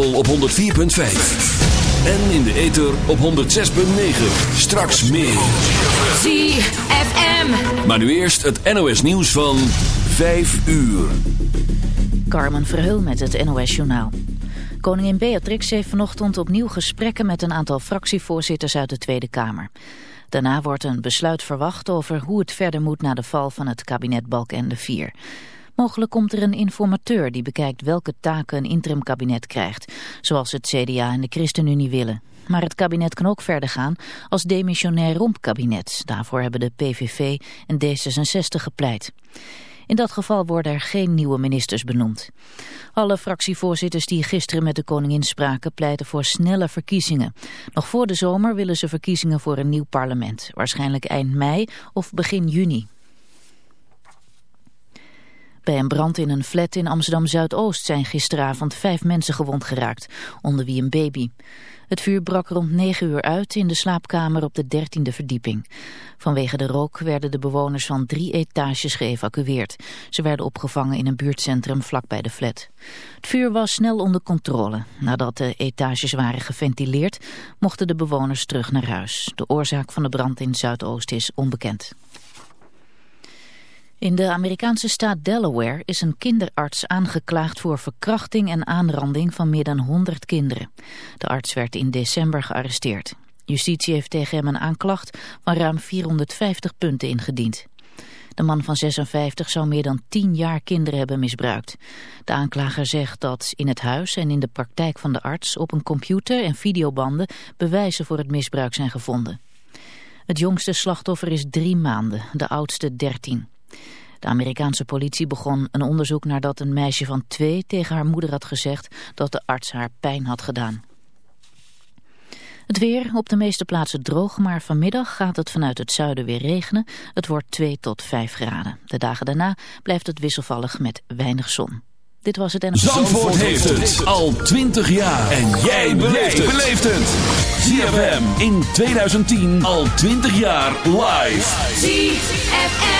kabel op 104.5. En in de ether op 106.9. Straks meer. ZFM. Maar nu eerst het NOS nieuws van 5 uur. Carmen Verheul met het NOS journaal. Koningin Beatrix heeft vanochtend opnieuw gesprekken met een aantal fractievoorzitters uit de Tweede Kamer. Daarna wordt een besluit verwacht over hoe het verder moet na de val van het kabinet Balkenende 4. Mogelijk komt er een informateur die bekijkt welke taken een interimkabinet krijgt, zoals het CDA en de ChristenUnie willen. Maar het kabinet kan ook verder gaan als demissionair rompkabinet. Daarvoor hebben de PVV en D66 gepleit. In dat geval worden er geen nieuwe ministers benoemd. Alle fractievoorzitters die gisteren met de koningin spraken pleiten voor snelle verkiezingen. Nog voor de zomer willen ze verkiezingen voor een nieuw parlement. Waarschijnlijk eind mei of begin juni. Bij een brand in een flat in Amsterdam-Zuidoost zijn gisteravond vijf mensen gewond geraakt, onder wie een baby. Het vuur brak rond 9 uur uit in de slaapkamer op de dertiende verdieping. Vanwege de rook werden de bewoners van drie etages geëvacueerd. Ze werden opgevangen in een buurtcentrum vlakbij de flat. Het vuur was snel onder controle. Nadat de etages waren geventileerd, mochten de bewoners terug naar huis. De oorzaak van de brand in Zuidoost is onbekend. In de Amerikaanse staat Delaware is een kinderarts aangeklaagd voor verkrachting en aanranding van meer dan 100 kinderen. De arts werd in december gearresteerd. Justitie heeft tegen hem een aanklacht van ruim 450 punten ingediend. De man van 56 zou meer dan 10 jaar kinderen hebben misbruikt. De aanklager zegt dat in het huis en in de praktijk van de arts op een computer en videobanden bewijzen voor het misbruik zijn gevonden. Het jongste slachtoffer is drie maanden, de oudste 13. De Amerikaanse politie begon een onderzoek nadat een meisje van twee tegen haar moeder had gezegd dat de arts haar pijn had gedaan. Het weer, op de meeste plaatsen droog, maar vanmiddag gaat het vanuit het zuiden weer regenen. Het wordt 2 tot 5 graden. De dagen daarna blijft het wisselvallig met weinig zon. Dit was het en... Zandvoort heeft het al 20 jaar. En jij beleeft het. ZFM in 2010 al 20 jaar live. ZFM.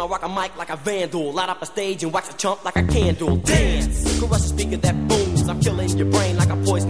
I rock a mic like a vandal. Light up a stage and wax a chump like a candle. Dance! Caress the speaker that booms. I'm killing your brain like a poison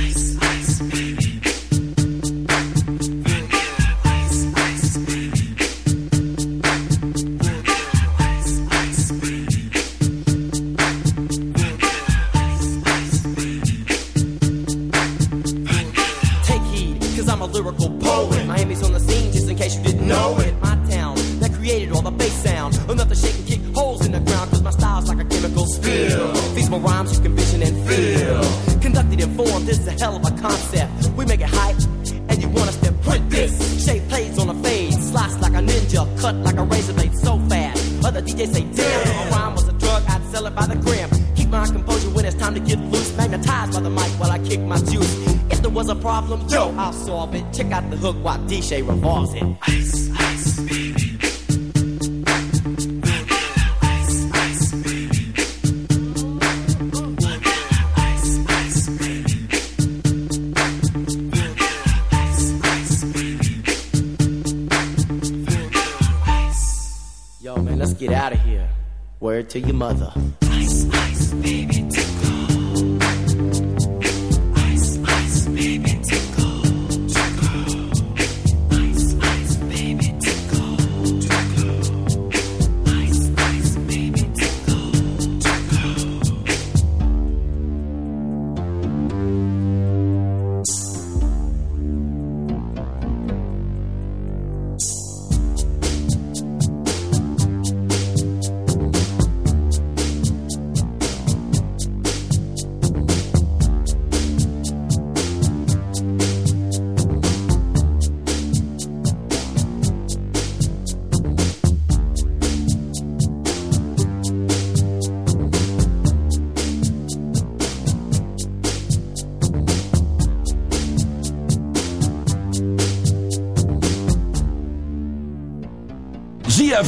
ricochet revolves it. Yo, man, let's Get out of here. Word to your mother.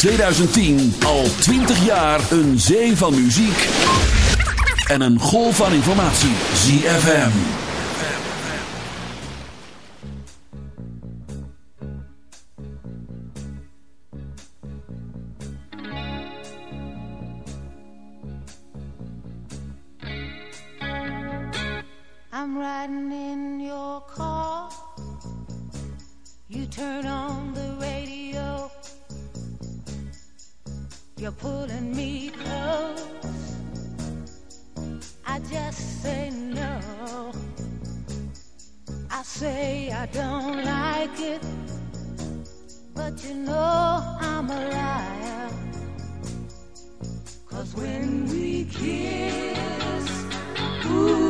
2010 al 20 jaar een zee van muziek en een golf van informatie. ZFM. I'm riding in your car. You turn on the radio. You're pulling me close. I just say no. I say I don't like it, but you know I'm a liar. Cause when we kiss, ooh.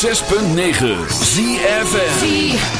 106.9 ZFN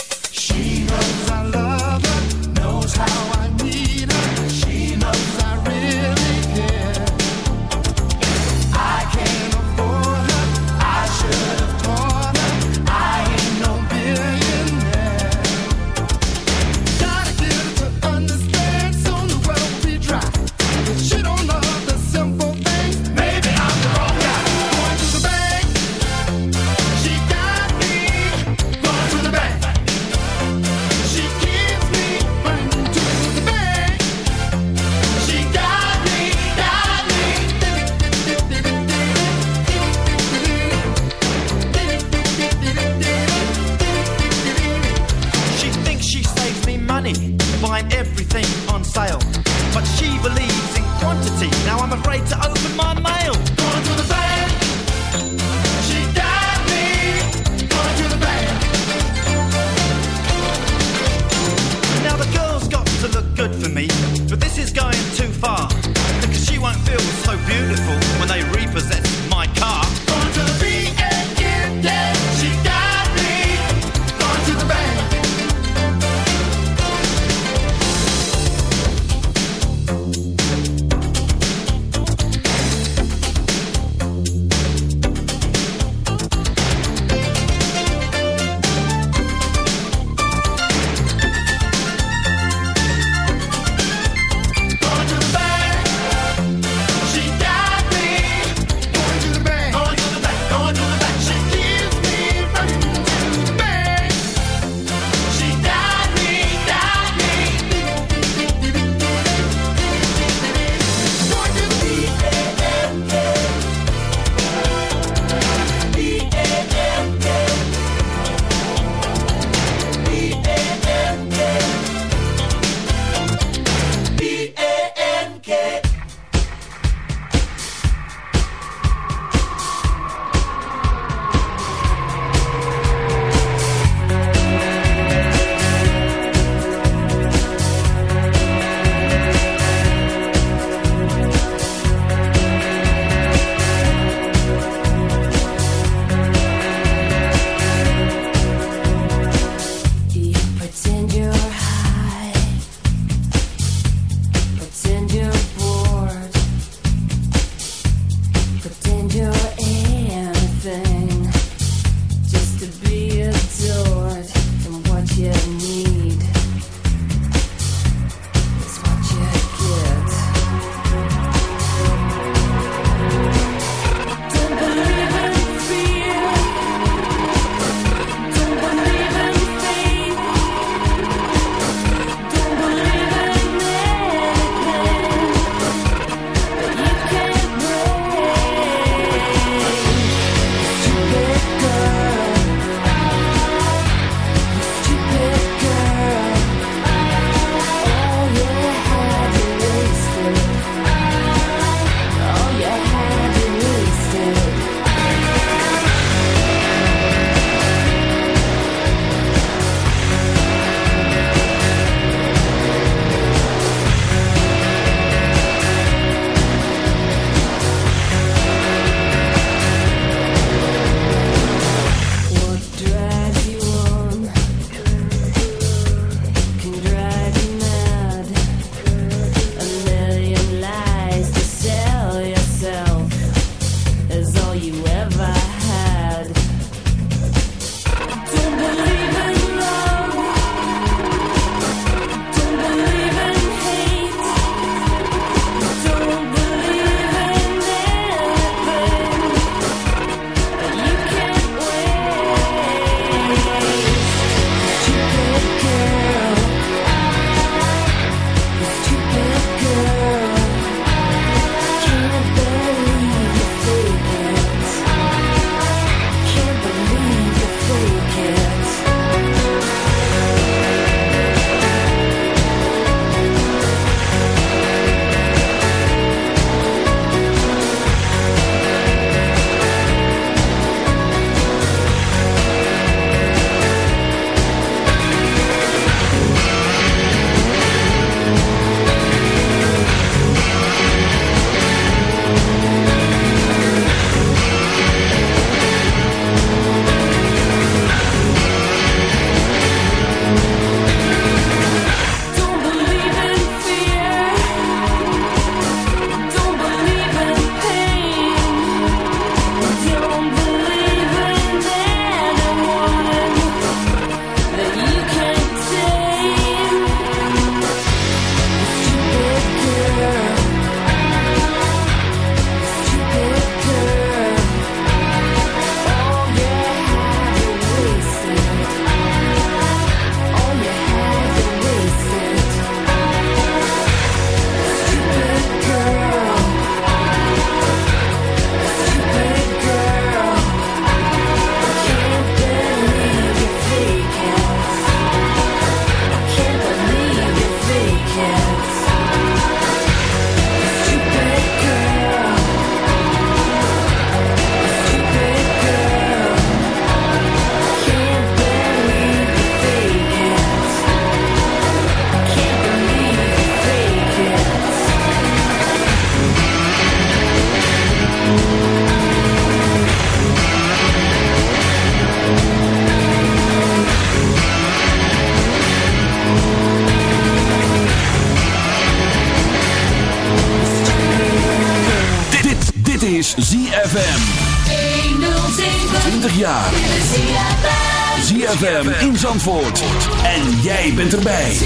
En jij bent erbij.